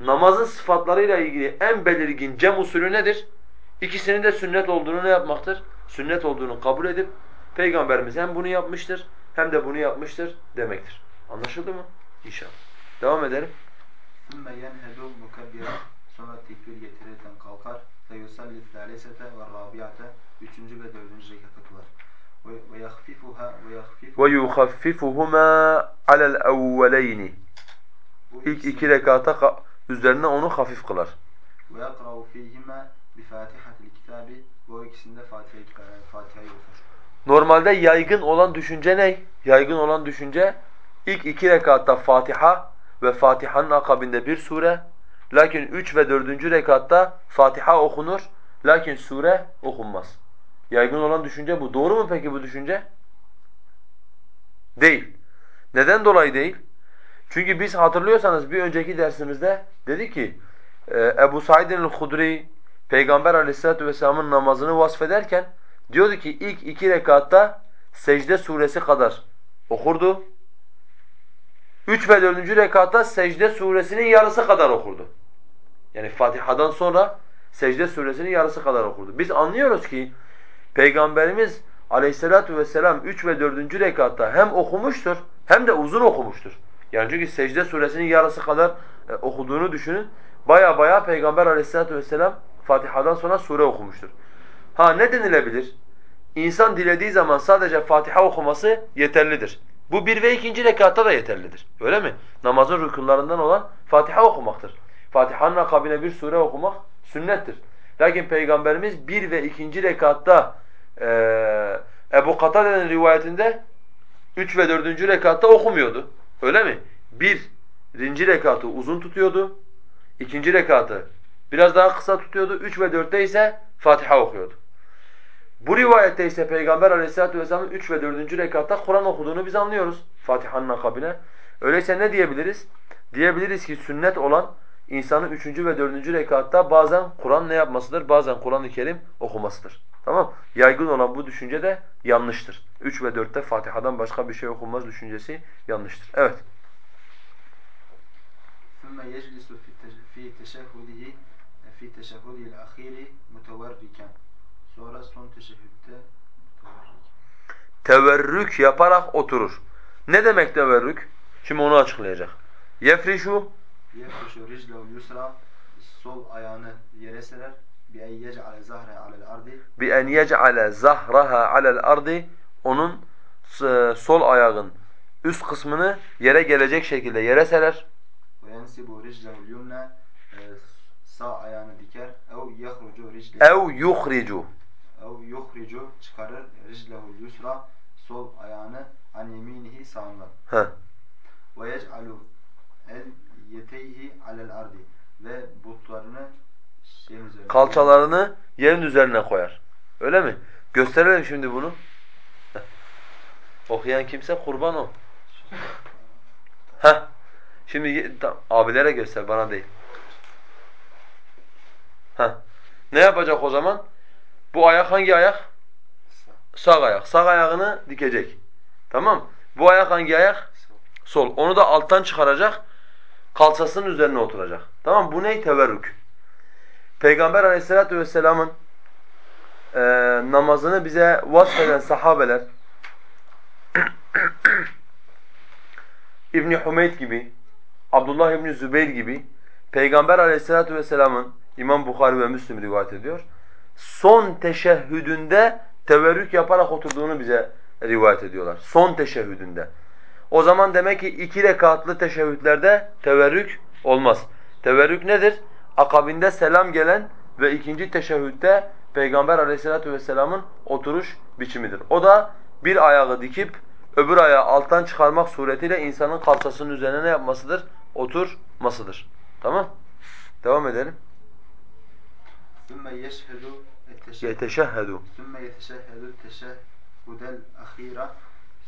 Namazın sıfatlarıyla ilgili en belirgin cem usulü nedir? İkisinin de sünnet olduğunu ne yapmaktır? Sünnet olduğunu kabul edip Peygamberimiz hem bunu yapmıştır hem de bunu yapmıştır demektir. Anlaşıldı mı? İnşallah. Devam edelim. ثُمَّ يَنْهَدُ مُكَبِّرًا Sonra tekbir getirirken kalkar. فَيُسَلِّ الثَّالِسَةَ وَالرَّابِعَةَ Üçüncü ve dördüncü rekatı kılar. وَيَخْفِفُهَا وَيُخَفِّفُهُمَا عَلَى الْاَوَّلَيْنِ İlk iki rekata üzerine onu hafif kılar. وَيَقْرَوْ فِيهِمَا بِفَاتِحَةِ الْكِتَابِ Bu ikisinde Fatiha'yı Fatiha okur. Normalde yaygın olan düşünce ne? Yaygın olan düşünce İlk iki rekatta Fatiha ve Fatiha'nın akabinde bir sure. Lakin üç ve dördüncü rekatta Fatiha okunur. Lakin sure okunmaz. Yaygın olan düşünce bu. Doğru mu peki bu düşünce? Değil. Neden dolayı değil? Çünkü biz hatırlıyorsanız bir önceki dersimizde dedi ki e, Ebu Said'in el-Hudri Peygamber aleyhissalatu vesselamın namazını vasfederken diyordu ki ilk iki rekatta secde suresi kadar okurdu. Üç ve dördüncü rekatta secde suresinin yarısı kadar okurdu. Yani Fatiha'dan sonra secde suresinin yarısı kadar okurdu. Biz anlıyoruz ki Peygamberimiz aleyhissalatu vesselam 3 ve 4. rekatta hem okumuştur hem de uzun okumuştur. Yani çünkü secde suresinin yarısı kadar e, okuduğunu düşünün. Baya baya Peygamber aleyhissalatu vesselam Fatiha'dan sonra sure okumuştur. Ha ne denilebilir? İnsan dilediği zaman sadece Fatiha okuması yeterlidir. Bu bir ve ikinci rekatta da yeterlidir. Öyle mi? Namazın rükunlarından olan Fatiha okumaktır. Fatiha'nın akabine bir sure okumak sünnettir. Lakin Peygamberimiz bir ve ikinci rekatta e, Ebu Katade'nin rivayetinde üç ve dördüncü rekatta okumuyordu. Öyle mi? Birinci rekatı uzun tutuyordu. ikinci rekatı biraz daha kısa tutuyordu. Üç ve dörtte ise Fatiha okuyordu. Bu rivayette ise Peygamber aleyhissalatu vesselamın 3 ve 4. rekatta Kur'an okuduğunu biz anlıyoruz Fatiha'nın akabine. Öyleyse ne diyebiliriz? Diyebiliriz ki sünnet olan insanın 3. ve 4. rekatta bazen Kur'an ne yapmasıdır? Bazen Kur'an-ı Kerim okumasıdır. Tamam? Yaygın olan bu düşünce de yanlıştır. 3 ve 4'te Fatiha'dan başka bir şey okunmaz düşüncesi yanlıştır. Evet. ثُمَّ يَجْلِسُ فِي تَشَهُدِهِ فِي تَشَهُدِهِ الْأَخِيرِ مُتَوَرِّكًا Sonra son teşehhütte teverrük yaparak oturur. Ne demek teverrük? Şimdi onu açıklayacak. Yefrişu Yefrişu riclehu yusra sol ayağını yere serer bi en yec'ale zahre alel ardi. Bi en yec'ale zahraha alel ardi. Onun sol ayağın üst kısmını yere gelecek şekilde yere serer. Ve yensibu yumna. E, sağ ayağını diker. Ev yahrucu riclehu ev yuhricu ev yuhricu çıkarır. Riclehul yusra. Sol ayağını an yeminihi sağından. He. Ve yec'alu el yeteyhi alel ardi. Ve butlarını kalçalarını yerin üzerine koyar. Öyle mi? Gösterelim şimdi bunu. Okuyan kimse kurban o. Heh. Şimdi tam, abilere göster bana değil. Heh. Ne yapacak o zaman? Bu ayak hangi ayak? Sağ ayak. Sağ ayağını dikecek. Tamam. Bu ayak hangi ayak? Sol. Onu da alttan çıkaracak. Kalçasının üzerine oturacak. Tamam Bu ne? Teverrük. Peygamber aleyhissalatu vesselamın e, namazını bize vasfeden sahabeler İbn Humeyd gibi, Abdullah İbn Zübeyr gibi Peygamber aleyhissalatu vesselamın İmam Bukhari ve Müslim rivayet ediyor son teşehhüdünde teverrük yaparak oturduğunu bize rivayet ediyorlar. Son teşehhüdünde. O zaman demek ki iki rekatlı teşehhüdlerde teverrük olmaz. Teverrük nedir? Akabinde selam gelen ve ikinci teşehhütte Peygamber aleyhissalatu vesselamın oturuş biçimidir. O da bir ayağı dikip öbür ayağı alttan çıkarmak suretiyle insanın kalçasının üzerine ne yapmasıdır? Oturmasıdır. Tamam? Devam edelim. ثُمَّ يَشْهَدُ يَتَشَهَّدُ ثُمَّ يَتَشَهَّدُ التَّشَهُّدَ الْأَخِيرَ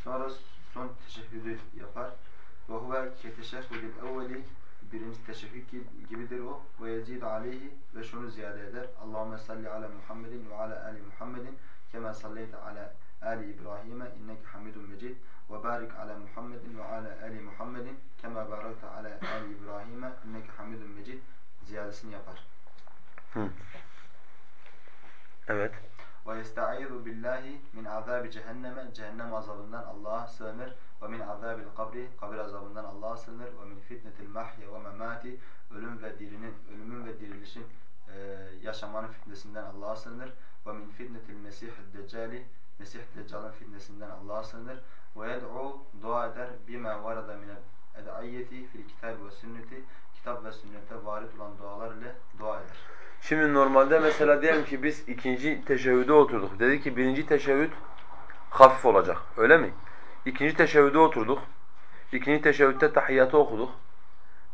Sonra son teşehhüdü yapar. وَهُوَ كَتَشَهُّدِ الْاَوَّلِ Birinci teşekkür gibidir o. Ve yezid aleyhi ve şunu ziyade eder. Allahümme salli ala Muhammedin ve ala ali Muhammedin kema salleyte ala ali İbrahim'e inneke hamidun mecid ve barik ala Muhammedin ve ala ali Muhammedin kema barakte ala ali İbrahim'e inneke hamidun mecid ziyadesini yapar. Hı. Evet. Ve yestaizu billahi min azabi cehenneme cehennem azabından Allah'a sığınır ve min azabil kabri kabir azabından Allah'a sığınır ve min fitnetil mahye ve memati ölüm ve dirinin ölümün ve dirilişin e, yaşamanın fitnesinden Allah'a sığınır ve min fitnetil mesih deccali Mesih Deccal'ın fitnesinden Allah'a sığınır ve yed'u dua eder bima varada min ed'ayyeti fil kitab ve sünneti kitap ve sünnette varit olan dualar ile dua eder. Şimdi normalde mesela diyelim ki biz ikinci teşehhüde oturduk. Dedi ki birinci teşehhüd hafif olacak. Öyle mi? İkinci teşehhüde oturduk. İkinci teşehhütte tahiyyatı okuduk.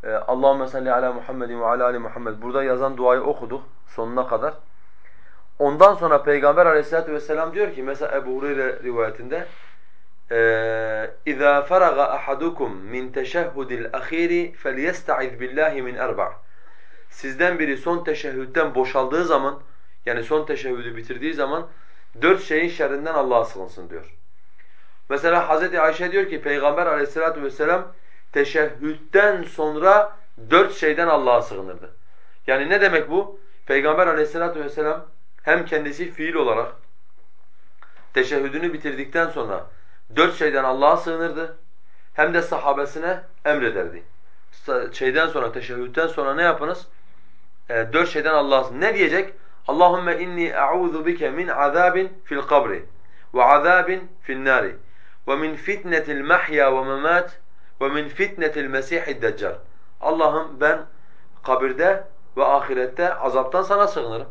Ee, Allahümme salli ala Muhammedin ve ala ali Muhammed. Burada yazan duayı okuduk sonuna kadar. Ondan sonra Peygamber aleyhissalatu vesselam diyor ki mesela Ebu Hureyre rivayetinde اِذَا فَرَغَ أَحَدُكُمْ مِنْ تَشَهُّدِ الْأَخِيرِ فَلْيَسْتَعِذْ بِاللّٰهِ مِنْ اَرْبَعٍ Sizden biri son teşehhütten boşaldığı zaman, yani son teşehhüdü bitirdiği zaman dört şeyin şerrinden Allah'a sığınsın diyor. Mesela Hz. Ayşe diyor ki Peygamber aleyhissalatu vesselam teşehhütten sonra dört şeyden Allah'a sığınırdı. Yani ne demek bu? Peygamber aleyhissalatu vesselam hem kendisi fiil olarak teşehhüdünü bitirdikten sonra dört şeyden Allah'a sığınırdı. Hem de sahabesine emrederdi. Şeyden sonra, teşehhütten sonra ne yapınız? E, dört şeyden Allah'a Ne diyecek? Allahümme inni e'udhu bike min azabin fil kabri ve azabin fil nari ve min fitnetil mahya ve memat ve min fitnetil mesihid deccal. Allah'ım ben kabirde ve ahirette azaptan sana sığınırım.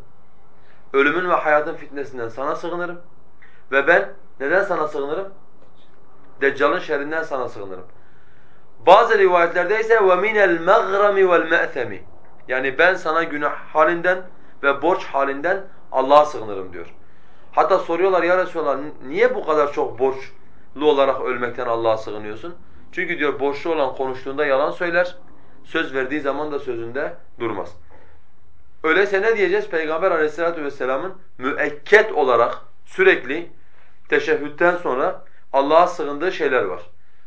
Ölümün ve hayatın fitnesinden sana sığınırım. Ve ben neden sana sığınırım? Deccal'ın şerrinden sana sığınırım. Bazı rivayetlerde ise وَمِنَ الْمَغْرَمِ وَالْمَأْثَمِ yani ben sana günah halinden ve borç halinden Allah'a sığınırım diyor. Hatta soruyorlar ya Resulallah niye bu kadar çok borçlu olarak ölmekten Allah'a sığınıyorsun? Çünkü diyor borçlu olan konuştuğunda yalan söyler, söz verdiği zaman da sözünde durmaz. Öyleyse ne diyeceğiz? Peygamber aleyhissalatu vesselamın müekket olarak sürekli teşehhütten sonra Allah'a sığındığı şeyler var.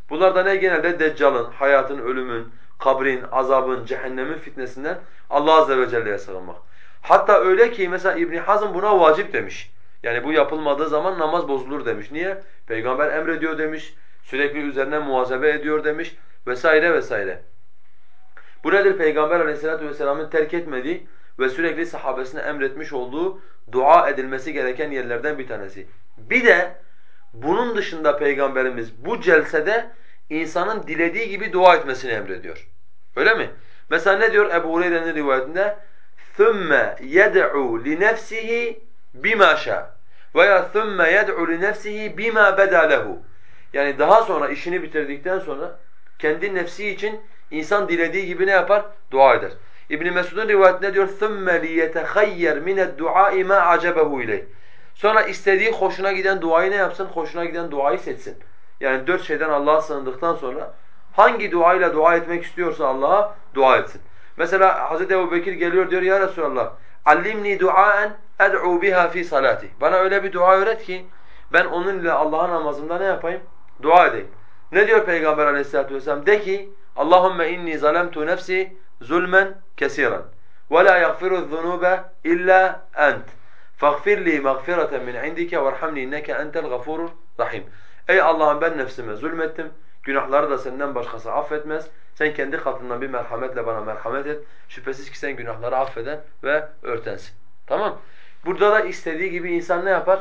Bunlar da ne? Genelde Deccal'ın, hayatın, ölümün, kabrin, azabın, cehennemin fitnesinden Allah azze ve celle'ye sığınmak. Hatta öyle ki mesela İbn Hazm buna vacip demiş. Yani bu yapılmadığı zaman namaz bozulur demiş. Niye? Peygamber emrediyor demiş. Sürekli üzerine muhasebe ediyor demiş vesaire vesaire. Bu nedir? Peygamber Aleyhisselatü vesselamın terk etmediği ve sürekli sahabesine emretmiş olduğu dua edilmesi gereken yerlerden bir tanesi. Bir de bunun dışında Peygamberimiz bu celsede insanın dilediği gibi dua etmesini emrediyor. Öyle mi? Mesela ne diyor Ebu Hureyre'nin rivayetinde? ثُمَّ يَدْعُوا لِنَفْسِهِ بِمَا شَاءَ veya ثُمَّ يَدْعُوا لِنَفْسِهِ بِمَا بَدَى لَهُ Yani daha sonra işini bitirdikten sonra kendi nefsi için insan dilediği gibi ne yapar? Dua eder. İbn Mesud'un rivayetinde diyor ثُمَّ لِيَتَخَيَّرْ مِنَ الدُّعَاءِ مَا عَجَبَهُ اِلَيْهِ Sonra istediği hoşuna giden duayı ne yapsın? Hoşuna giden duayı seçsin. Yani dört şeyden Allah'a sığındıktan sonra hangi duayla dua etmek istiyorsa Allah'a dua etsin. Mesela Hz. Ebu Bekir geliyor diyor ya Resulallah allimni duaen ed'u biha fi salati. Bana öyle bir dua öğret ki ben onunla Allah'ın namazında ne yapayım? Dua edeyim. Ne diyor Peygamber Aleyhissalatu vesselam? De ki Allahümme inni zalemtu nefsi zulmen kesiran ve la yaghfiru zunube illa ent. Faghfir li mağfireten min indike verhamni inneke entel gafurur rahim. Ey Allah'ım ben nefsime zulmettim. Günahları da senden başkası affetmez. Sen kendi katından bir merhametle bana merhamet et. Şüphesiz ki sen günahları affeden ve örtensin. Tamam? Burada da istediği gibi insan ne yapar?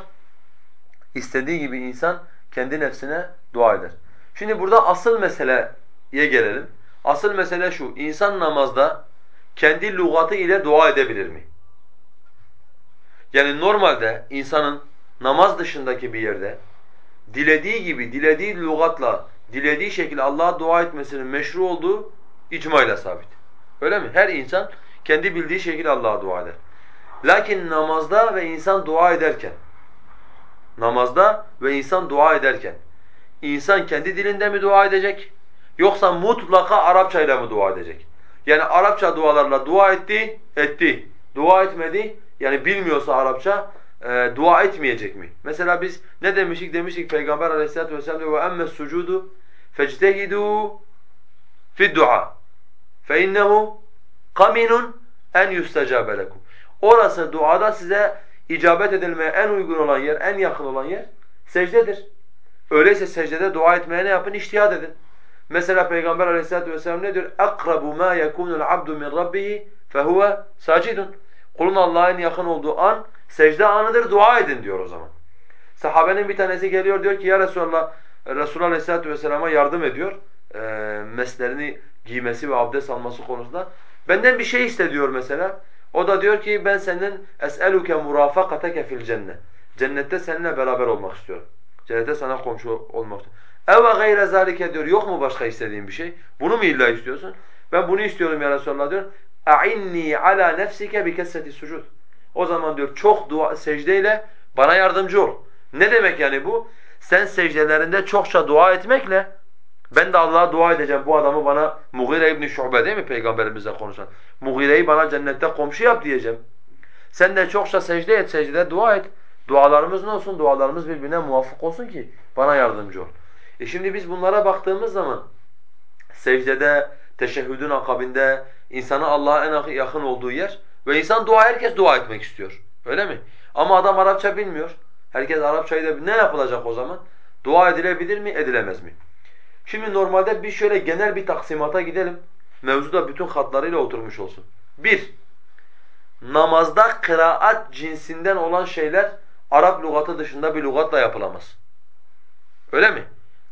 İstediği gibi insan kendi nefsine dua eder. Şimdi burada asıl meseleye gelelim. Asıl mesele şu. İnsan namazda kendi lügatı ile dua edebilir mi? Yani normalde insanın namaz dışındaki bir yerde dilediği gibi, dilediği lügatla, dilediği şekilde Allah'a dua etmesinin meşru olduğu icmayla sabit. Öyle mi? Her insan kendi bildiği şekilde Allah'a dua eder. Lakin namazda ve insan dua ederken, namazda ve insan dua ederken, insan kendi dilinde mi dua edecek? Yoksa mutlaka Arapçayla mı dua edecek? Yani Arapça dualarla dua etti, etti. Dua etmedi, yani bilmiyorsa Arapça e, dua etmeyecek mi? Mesela biz ne demiştik? Demiştik Peygamber Aleyhisselatü vesselam diyor وَاَمَّ السُّجُودُ فَاجْتَهِدُوا فِي الدُّعَى فَاِنَّهُ قَمِنٌ en يُسْتَجَابَ لَكُمْ Orası duada size icabet edilmeye en uygun olan yer, en yakın olan yer secdedir. Öyleyse secdede dua etmeye ne yapın? İhtiyat edin. Mesela Peygamber Aleyhisselatü vesselam ne diyor? اَقْرَبُ مَا يَكُونُ الْعَبْدُ مِنْ رَبِّهِ فَهُوَ سَاجِدٌ Kulun Allah'a en yakın olduğu an secde anıdır, dua edin diyor o zaman. Sahabenin bir tanesi geliyor diyor ki ya Resulallah, Resulullah Aleyhisselatü Vesselam'a yardım ediyor. E, meslerini giymesi ve abdest alması konusunda. Benden bir şey iste diyor mesela. O da diyor ki ben senden es'eluke murafakateke fil cennet. Cennette seninle beraber olmak istiyorum. Cennete sana komşu olmak için. Eve gayre zalike diyor. Yok mu başka istediğin bir şey? Bunu mu illa istiyorsun? Ben bunu istiyorum ya Resulallah diyor. A'inni ala nefsike bi kesreti sucud. O zaman diyor çok dua secdeyle bana yardımcı ol. Ne demek yani bu? Sen secdelerinde çokça dua etmekle ben de Allah'a dua edeceğim. Bu adamı bana Mughire ibn Şu'be değil mi peygamberimizle konuşan? Mughire'yi bana cennette komşu yap diyeceğim. Sen de çokça secde et, secdede dua et. Dualarımız ne olsun? Dualarımız birbirine muvafık olsun ki bana yardımcı ol. E şimdi biz bunlara baktığımız zaman secdede, teşehhüdün akabinde, insana Allah'a en yakın olduğu yer ve insan dua, herkes dua etmek istiyor. Öyle mi? Ama adam Arapça bilmiyor. Herkes Arapçayı da ne yapılacak o zaman? Dua edilebilir mi, edilemez mi? Şimdi normalde bir şöyle genel bir taksimata gidelim. Mevzu da bütün hatlarıyla oturmuş olsun. Bir, namazda kıraat cinsinden olan şeyler Arap lügatı dışında bir lügatla yapılamaz. Öyle mi?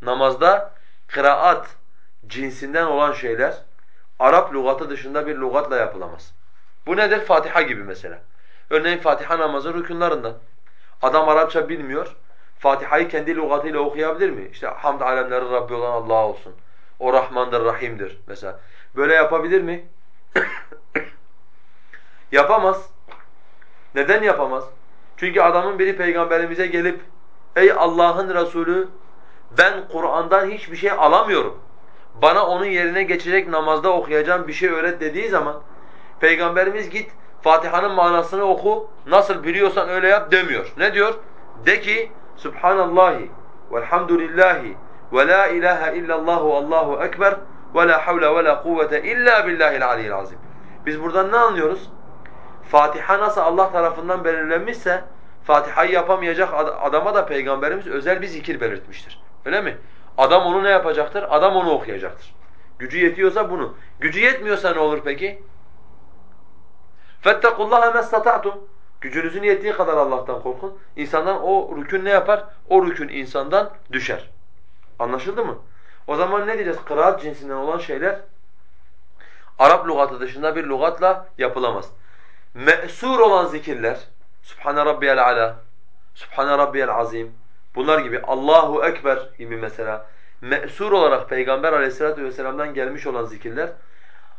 Namazda kıraat cinsinden olan şeyler Arap lügatı dışında bir lügatla yapılamaz. Bu nedir? Fatiha gibi mesela. Örneğin Fatiha namazı rükünlerinden. Adam Arapça bilmiyor. Fatiha'yı kendi lügatıyla okuyabilir mi? İşte hamd alemlerin Rabbi olan Allah olsun. O Rahmandır, Rahim'dir mesela. Böyle yapabilir mi? yapamaz. Neden yapamaz? Çünkü adamın biri peygamberimize gelip ey Allah'ın Resulü ben Kur'an'dan hiçbir şey alamıyorum. Bana onun yerine geçecek namazda okuyacağım bir şey öğret dediği zaman peygamberimiz git Fatiha'nın manasını oku nasıl biliyorsan öyle yap demiyor. Ne diyor? De ki Subhanallahi velhamdülillahi ve la ilahe illallahu allahu ekber ve la havle ve la kuvvete illa billahil aliyyil azim. Biz buradan ne anlıyoruz? Fatiha nasıl Allah tarafından belirlenmişse Fatiha'yı yapamayacak adama da Peygamberimiz özel bir zikir belirtmiştir. Öyle mi? Adam onu ne yapacaktır? Adam onu okuyacaktır. Gücü yetiyorsa bunu. Gücü yetmiyorsa ne olur peki? فَاتَّقُوا اللّٰهَ مَسْتَطَعْتُمْ Gücünüzün yettiği kadar Allah'tan korkun. İnsandan o rükün ne yapar? O rükün insandan düşer. Anlaşıldı mı? O zaman ne diyeceğiz? Kıraat cinsinden olan şeyler Arap lügatı dışında bir lügatla yapılamaz. Me'sur olan zikirler Subhane rabbiyel ala, Subhane rabbiyel azim bunlar gibi Allahu ekber gibi mesela me'sur olarak Peygamber aleyhissalatu vesselam'dan gelmiş olan zikirler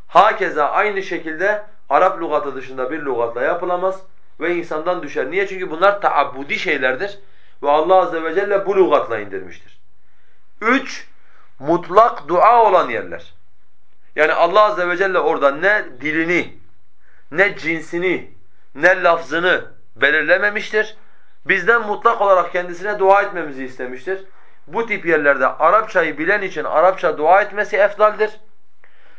hakeza aynı şekilde Arap lügatı dışında bir lügatla yapılamaz ve insandan düşer. Niye? Çünkü bunlar taabbudi şeylerdir ve Allah azze ve celle bu lügatla indirmiştir. Üç, mutlak dua olan yerler. Yani Allah azze ve celle orada ne dilini, ne cinsini, ne lafzını belirlememiştir. Bizden mutlak olarak kendisine dua etmemizi istemiştir. Bu tip yerlerde Arapçayı bilen için Arapça dua etmesi efdaldir.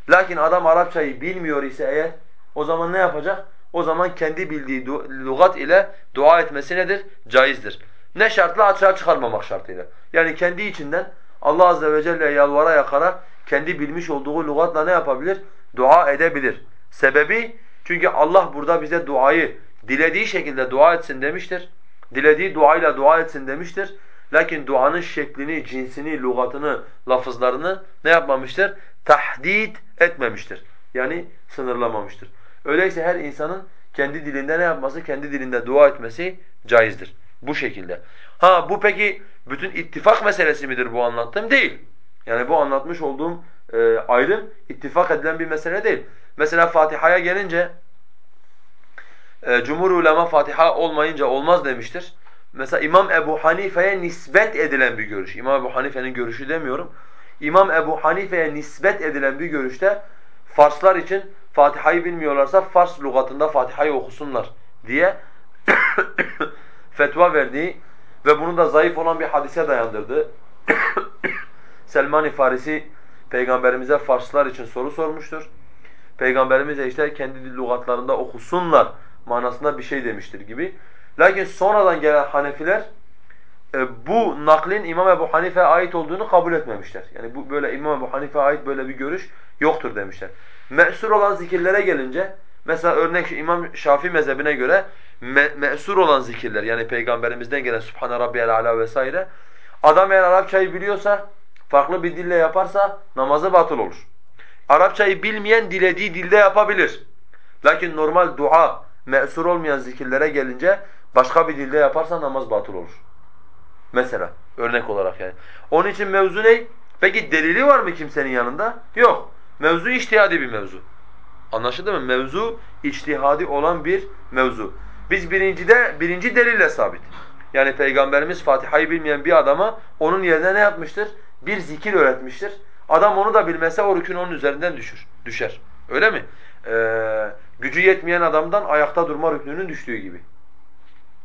Lakin adam Arapçayı bilmiyor ise eğer o zaman ne yapacak? O zaman kendi bildiği lügat ile dua etmesi nedir? Caizdir. Ne şartla açığa çıkarmamak şartıyla. Yani kendi içinden Allah azze ve celle yalvara yakara kendi bilmiş olduğu lügatla ne yapabilir? Dua edebilir. Sebebi çünkü Allah burada bize duayı dilediği şekilde dua etsin demiştir. Dilediği duayla dua etsin demiştir. Lakin duanın şeklini, cinsini, lügatını, lafızlarını ne yapmamıştır? Tahdid etmemiştir. Yani sınırlamamıştır. Öyleyse her insanın kendi dilinde ne yapması? Kendi dilinde dua etmesi caizdir. Bu şekilde. Ha bu peki bütün ittifak meselesi midir bu anlattığım? Değil. Yani bu anlatmış olduğum e, ayrım ittifak edilen bir mesele değil. Mesela Fatiha'ya gelince e, Cumhur ulema Fatiha olmayınca olmaz demiştir. Mesela İmam Ebu Hanife'ye nispet edilen bir görüş. İmam Ebu Hanife'nin görüşü demiyorum. İmam Ebu Hanife'ye nispet edilen bir görüşte Farslar için Fatiha'yı bilmiyorlarsa Fars lügatında Fatiha'yı okusunlar diye fetva verdiği ve bunu da zayıf olan bir hadise dayandırdı. Selman-ı Farisi Peygamberimize Farslar için soru sormuştur. Peygamberimiz işte kendi dil lügatlarında okusunlar manasında bir şey demiştir gibi. Lakin sonradan gelen Hanefiler e, bu naklin İmam Ebu Hanife'ye ait olduğunu kabul etmemişler. Yani bu böyle İmam Ebu Hanife'ye ait böyle bir görüş yoktur demişler. Me'sur olan zikirlere gelince mesela örnek İmam Şafii mezhebine göre me me'sur olan zikirler yani peygamberimizden gelen Subhane rabbiyel ala vesaire adam eğer Arapçayı biliyorsa farklı bir dille yaparsa namazı batıl olur. Arapçayı bilmeyen dilediği dilde yapabilir. Lakin normal dua, me'sur olmayan zikirlere gelince başka bir dilde yaparsa namaz batıl olur. Mesela örnek olarak yani. Onun için mevzu ne? Peki delili var mı kimsenin yanında? Yok. Mevzu içtihadi bir mevzu. Anlaşıldı mı? Mevzu içtihadi olan bir mevzu. Biz birincide birinci delille sabit. Yani Peygamberimiz Fatiha'yı bilmeyen bir adama onun yerine ne yapmıştır? Bir zikir öğretmiştir. Adam onu da bilmese o rükün onun üzerinden düşür, düşer. Öyle mi? Ee, gücü yetmeyen adamdan ayakta durma rüknünün düştüğü gibi.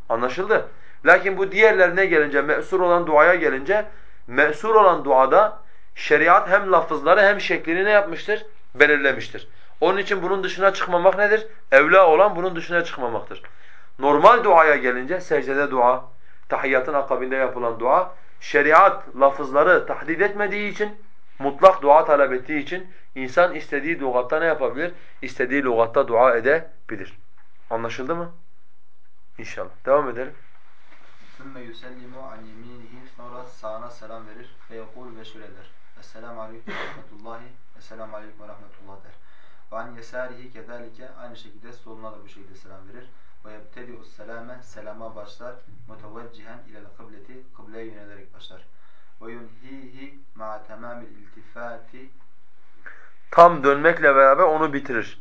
Anlaşıldı? Lakin bu diğerlerine gelince, me'sur olan duaya gelince, me'sur olan duada şeriat hem lafızları hem şeklini ne yapmıştır? Belirlemiştir. Onun için bunun dışına çıkmamak nedir? Evla olan bunun dışına çıkmamaktır. Normal duaya gelince, secdede dua, tahiyyatın akabinde yapılan dua, şeriat lafızları tahdid etmediği için, mutlak dua talep ettiği için insan istediği lügatta ne yapabilir? İstediği lügatta dua edebilir. Anlaşıldı mı? İnşallah. Devam edelim. ثُمَّ يُسَلِّمُ عَنْ يَمِينِهِ Sonra sağına selam verir. فَيَقُولُ ve şöyle der. Esselamu aleyküm ve rahmetullahi. Esselamu aleyküm ve rahmetullah der. Ve an yesarihi kezalike aynı şekilde soluna da bu şekilde selam verir. Ve yebtedi'u selame selama başlar. Muteveccihen ilel kıbleti kıbleye yönelerek başlar. Ve yunhihi ma'a tamamil iltifati Tam dönmekle beraber onu bitirir.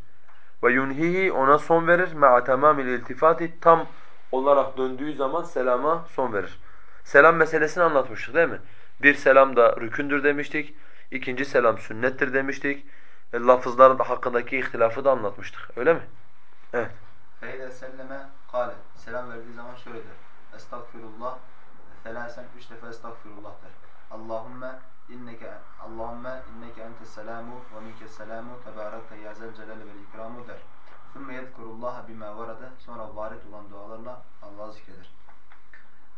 Ve yunhihi ona son verir. Ma'a tamamil iltifati tam olarak döndüğü zaman selama son verir. Selam meselesini anlatmıştık değil mi? Bir selam da rükündür demiştik. İkinci selam sünnettir demiştik. E, lafızlar hakkındaki ihtilafı da anlatmıştık. Öyle mi? Evet. Feyde selleme kâle. Selam verdiği zaman şöyle der. Estağfirullah. Felasen üç defa estağfirullah der. Allahümme inneke Allahümme inneke ente selamu ve minke selamu tebarekte ya zel celale vel ikramu der. Sümme yedkurullaha bima varada. Sonra varit olan dualarla Allah'ı zikreder.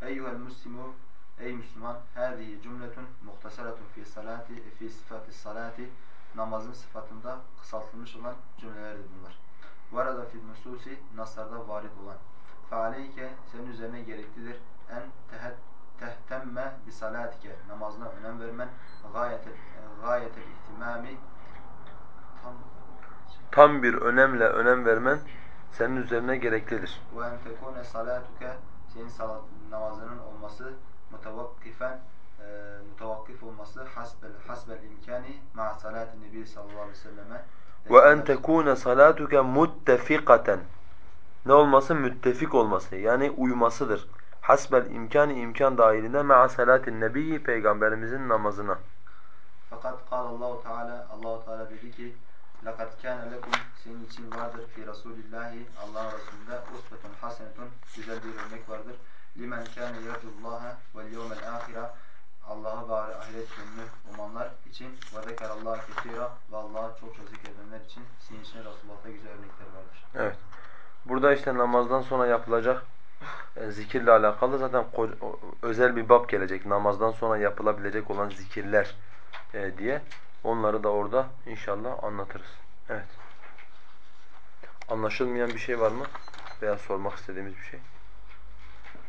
Eyyuhel muslimu Ey Müslüman, hâzihi cümletun muhtasaratun fi salati fi sıfatı salati namazın sıfatında kısaltılmış olan cümlelerdir bunlar. Varada fil nususi naslarda varit olan. Fealeyke senin üzerine gereklidir en tehet tehtemme bi salatike namazına önem vermen gayetel gayetel ihtimami tam Tam bir önemle önem vermen senin üzerine gereklidir. ve en tekune salatuke senin salat namazının olması mutavakkifen e, mutavakkif olması hasbel hasbel imkani ma salatin nebi sallallahu aleyhi ve selleme Ve en tekune salatuke muttefikaten. Ne olması? Müttefik olması. Yani uymasıdır. Hasbel imkani imkan dahilinde ma'a salatin nebiyyi peygamberimizin namazına. Fakat kal Allahu Teala Allahu Teala dedi ki "Lekad kana lekum senin için vardır fi Rasulillahi Allah'ın Resulünde usbetun hasenetun güzel bir örnek vardır. Limen kana yercullaha vel yevmel ahira Allah'ı ve ahiret gününü umanlar için ve zekerallaha kesira ve Allah'ı çokça zikredenler için senin için Resulullah'ta güzel örnekler vardır. Evet. Burada işte namazdan sonra yapılacak e, zikirle alakalı zaten özel bir bab gelecek. Namazdan sonra yapılabilecek olan zikirler e, diye. Onları da orada inşallah anlatırız. Evet. Anlaşılmayan bir şey var mı? Veya sormak istediğimiz bir şey?